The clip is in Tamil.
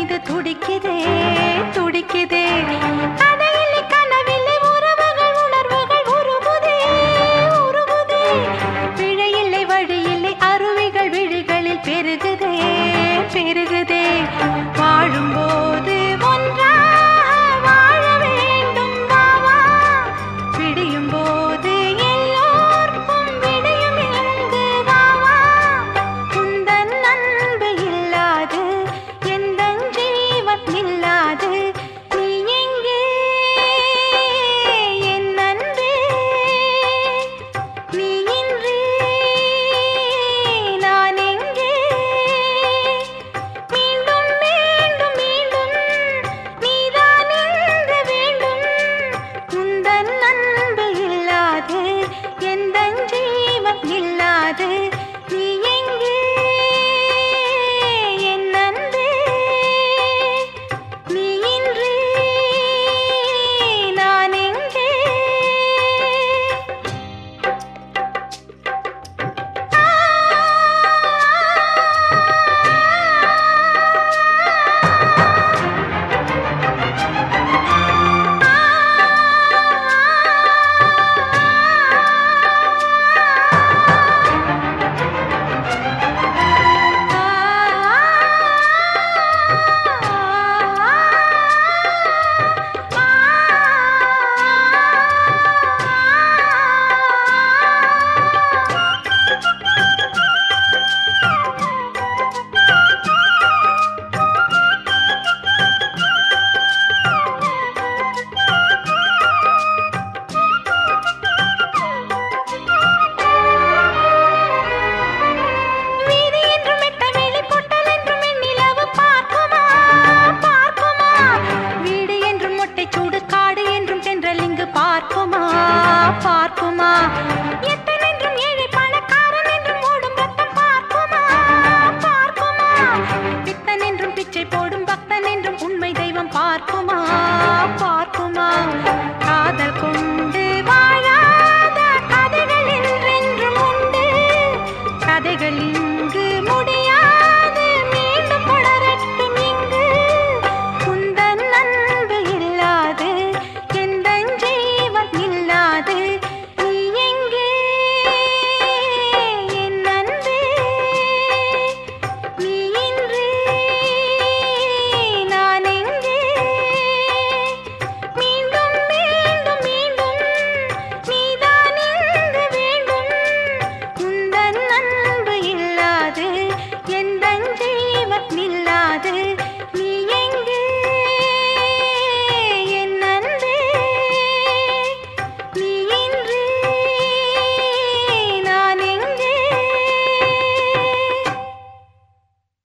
இது துடிக்குதே துடிக்குதே கதைகளின்